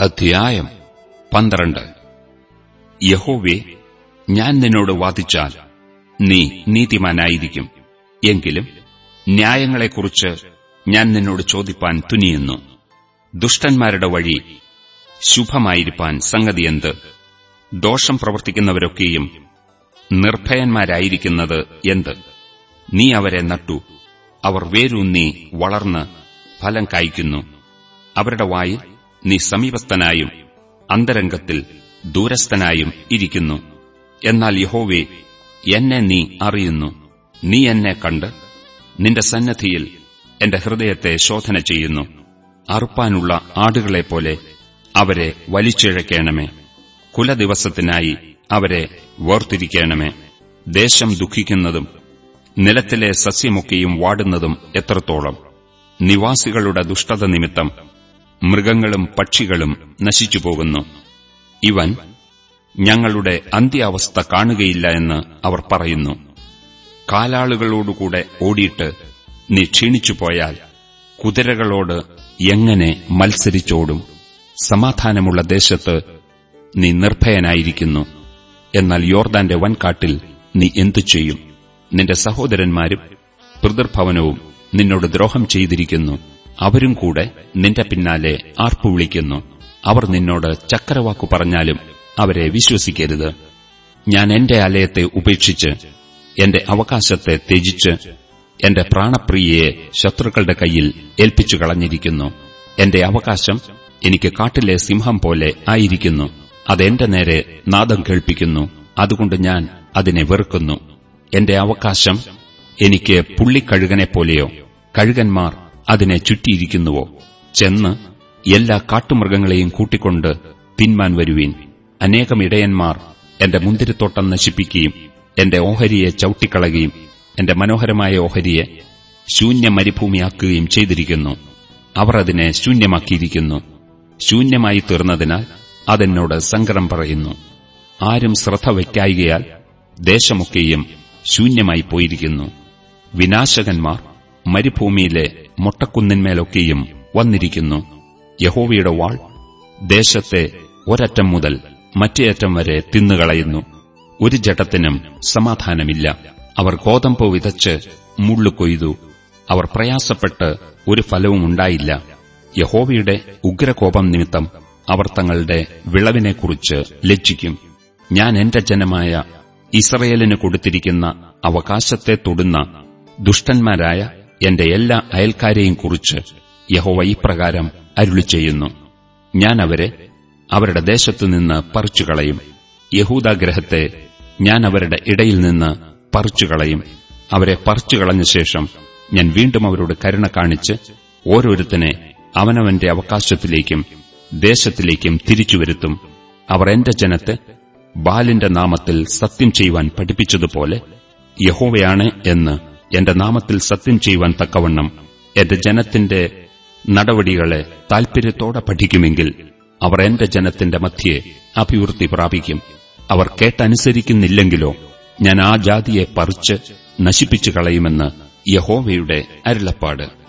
അധ്യായം പന്ത്രണ്ട്. യഹോവെ ഞാൻ നിന്നോട് വാദിച്ചാൽ നീ നീതിമാനായിരിക്കും. എങ്കിലും ന്യായങ്ങളെക്കുറിച്ച് ഞാൻ നിന്നോട് ചോദിപ്പാൻ തുനിയുന്നു. ദുഷ്ടന്മാരുടെ വഴി ശുഭമായിരിക്കാൻ സംഗതിയെന്ത് ദോഷം പ്രവർത്തിക്കുന്നവരൊക്കെയും നിർഭയന്മാരായിരിക്കുന്നത് എന്ത്? നീ അവരെ നട്ടു. അവർ വേരൂന്നി വളർന്ന് ഫലം കായ്ക്കുന്നു. അവരുടെ വായിൽ നീ സമീപസ്ഥനായും അന്തരംഗത്തിൽ ദൂരസ്ഥനായും ഇരിക്കുന്നു. എന്നാൽ യഹോവേ എന്നെ നീ അറിയുന്നു. നീ എന്നെ കണ്ട് നിന്റെ സന്നദ്ധിയിൽ എന്റെ ഹൃദയത്തെ ശോധന ചെയ്യുന്നു. അറുപ്പാനുള്ള ആടുകളെപ്പോലെ അവരെ വലിച്ചിഴക്കേണമേ. കുലദിവസത്തിനായി അവരെ വേർതിരിക്കണമേ. ദേശം ദുഃഖിക്കുന്നതും നിലത്തിലെ സസ്യമൊക്കെയും വാടുന്നതും എത്രത്തോളം. നിവാസികളുടെ ദുഷ്ടത നിമിത്തം മൃഗങ്ങളും പക്ഷികളും നശിച്ചുപോകുന്നു. ഇവൻ ഞങ്ങളുടെ അന്ത്യാവസ്ഥ കാണുകയില്ല എന്ന് അവർ പറയുന്നു. കാലാളുകളോടുകൂടെ ഓടിയിട്ട് നീ ക്ഷീണിച്ചുപോയാൽ കുതിരകളോട് എങ്ങനെ മത്സരിച്ചോടും? സമാധാനമുള്ള ദേശത്ത് നീ നിർഭയനായിരിക്കുന്നു. എന്നാൽ യോർദാന്റെ വൻകാട്ടിൽ നീ എന്തു ചെയ്യും? നിന്റെ സഹോദരന്മാരും പിതൃഭവനവും നിന്നോട് ദ്രോഹം ചെയ്തിരിക്കുന്നു. അവരും കൂടെ നിന്റെ പിന്നാലെ ആർപ്പു വിളിക്കുന്നു. അവർ നിന്നോട് ചക്കരവാക്കു പറഞ്ഞാലും അവരെ വിശ്വസിക്കരുത്. ഞാൻ എന്റെ ആലയത്തെ ഉപേക്ഷിച്ച് എന്റെ അവകാശത്തെ ത്യജിച്ച് എന്റെ പ്രാണപ്രിയയെ ശത്രുക്കളുടെ കയ്യിൽ ഏൽപ്പിച്ചു കളഞ്ഞിരിക്കുന്നു. എന്റെ അവകാശം എനിക്ക് കാട്ടിലെ സിംഹം പോലെ ആയിരിക്കുന്നു. അതെന്റെ നേരെ നാദം കേൾപ്പിക്കുന്നു. അതുകൊണ്ട് ഞാൻ അതിനെ വെറുക്കുന്നു. എന്റെ അവകാശം എനിക്ക് പുള്ളിക്കഴുകനെപ്പോലെയോ കഴുകന്മാർ അതിനെ ചുറ്റിയിരിക്കുന്നുവോ? ചെന്ന് എല്ലാ കാട്ടുമൃഗങ്ങളെയും കൂട്ടിക്കൊണ്ട് തിന്മാൻ വരുവീൻ. അനേകം ഇടയന്മാർ എന്റെ മുന്തിരിത്തോട്ടം നശിപ്പിക്കുകയും എന്റെ ഓഹരിയെ ചവിട്ടിക്കളയുകയും എന്റെ മനോഹരമായ ഓഹരിയെ ശൂന്യ മരുഭൂമിയാക്കുകയും ചെയ്തിരിക്കുന്നു. അവർ അതിനെ ശൂന്യമാക്കിയിരിക്കുന്നു. ശൂന്യമായി തീർന്നതിനാൽ അതെന്നോട് സങ്കടം പറയുന്നു. ആരും ശ്രദ്ധ വയ്ക്കായികയാൽ ദേശമൊക്കെയും ശൂന്യമായി പോയിരിക്കുന്നു. വിനാശകന്മാർ മരുഭൂമിയിലെ മൊട്ടക്കുന്നിന്മേലൊക്കെയും വന്നിരിക്കുന്നു. യഹോവയുടെ വാൾ ദേശത്തെ ഒരറ്റം മുതൽ മറ്റേ അറ്റം വരെ തിന്നുകളയുന്നു. ഒരു ജട്ടത്തിനും സമാധാനമില്ല. അവർ ഗോതമ്പ് വിതച്ച് മുള്ളു കൊയ്തു. അവർ പ്രയാസപ്പെട്ട് ഒരു ഫലവും ഉണ്ടായില്ല. യഹോവയുടെ ഉഗ്രകോപം നിമിത്തം അവർ തങ്ങളുടെ വിളവിനെക്കുറിച്ച് ലജ്ജിക്കും. ഞാൻ എന്റെ ജനമായ ഇസ്രയേലിന് കൊടുത്തിരിക്കുന്ന അവകാശത്തെ തൊടുന്ന ദുഷ്ടന്മാരായ എന്റെ എല്ലാ അയൽക്കാരെയും കുറിച്ച് യഹോവ ഇപ്രകാരം അരുളി ചെയ്യുന്നു. ഞാൻ അവരെ അവരുടെ ദേശത്തുനിന്ന് പറിച്ചുകളയും യഹൂദാഗ്രഹത്തെ ഞാൻ അവരുടെ ഇടയിൽ നിന്ന് പറിച്ചുകളയും. അവരെ പറിച്ചുകളഞ്ഞ ശേഷം ഞാൻ വീണ്ടും അവരോട് കരുണ കാണിച്ച് ഓരോരുത്തനെ അവനവന്റെ അവകാശത്തിലേക്കും ദേശത്തിലേക്കും തിരിച്ചുവരുത്തും അവർ എന്റെ ജനത്തെ ബാലിന്റെ നാമത്തിൽ സത്യം ചെയ്യുവാൻ പഠിപ്പിച്ചതുപോലെ യഹോവയാണ് എന്ന് എന്റെ നാമത്തിൽ സത്യം ചെയ്യുവാൻ തക്കവണ്ണം എന്റെ ജനത്തിന്റെ നടപടികളെ താൽപര്യത്തോടെ പഠിക്കുമെങ്കിൽ അവർ എന്റെ ജനത്തിന്റെ മധ്യേ അഭിവൃദ്ധി പ്രാപിക്കും. അവർ കേട്ടനുസരിക്കുന്നില്ലെങ്കിലോ ഞാൻ ആ ജാതിയെ പറിച്ച് നശിപ്പിച്ചു കളയുമെന്ന് യഹോവയുടെ അരുളപ്പാട്.